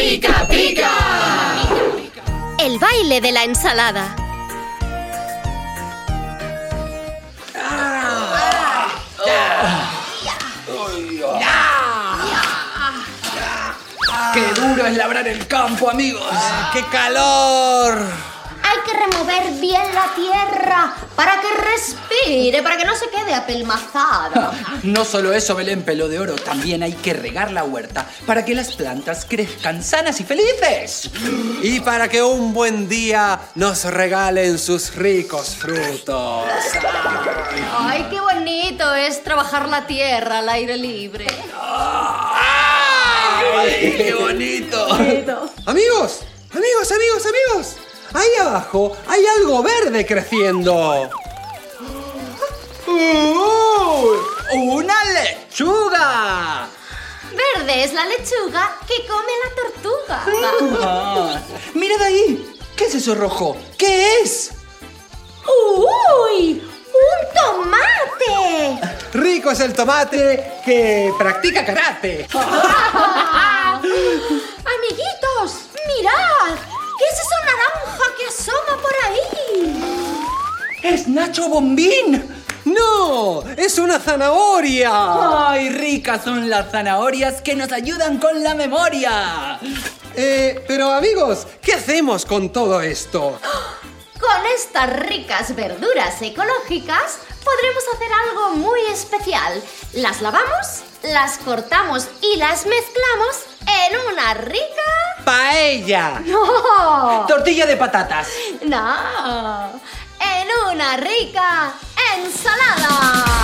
pica, pica. El baile de la ensalada. ¡Qué duro es labrar el campo, amigos! ¡Qué calor! Que remover bien la tierra para que respire, para que no se quede apelmazada. No solo eso, Belén Pelo de Oro, también hay que regar la huerta para que las plantas crezcan sanas y felices. Y para que un buen día nos regalen sus ricos frutos. Ay, qué bonito es trabajar la tierra al aire libre. ¡Ay, qué bonito! Amigos, amigos, amigos, amigos. Ahí abajo hay algo verde creciendo. ¡Uh! ¡Una lechuga! Verde es la lechuga que come la tortuga. Ah, ¡Mirad ahí! ¿Qué es eso rojo? ¿Qué es? ¡Uy! ¡Un tomate! Rico es el tomate que practica karate. ¡Es Nacho Bombín! ¡No! ¡Es una zanahoria! ¡Ay, ricas son las zanahorias que nos ayudan con la memoria! Eh, pero amigos, ¿qué hacemos con todo esto? Con estas ricas verduras ecológicas podremos hacer algo muy especial. Las lavamos, las cortamos y las mezclamos en una rica... ¡Paella! ¡No! Tortilla de patatas. ¡No! Una rica ensalada.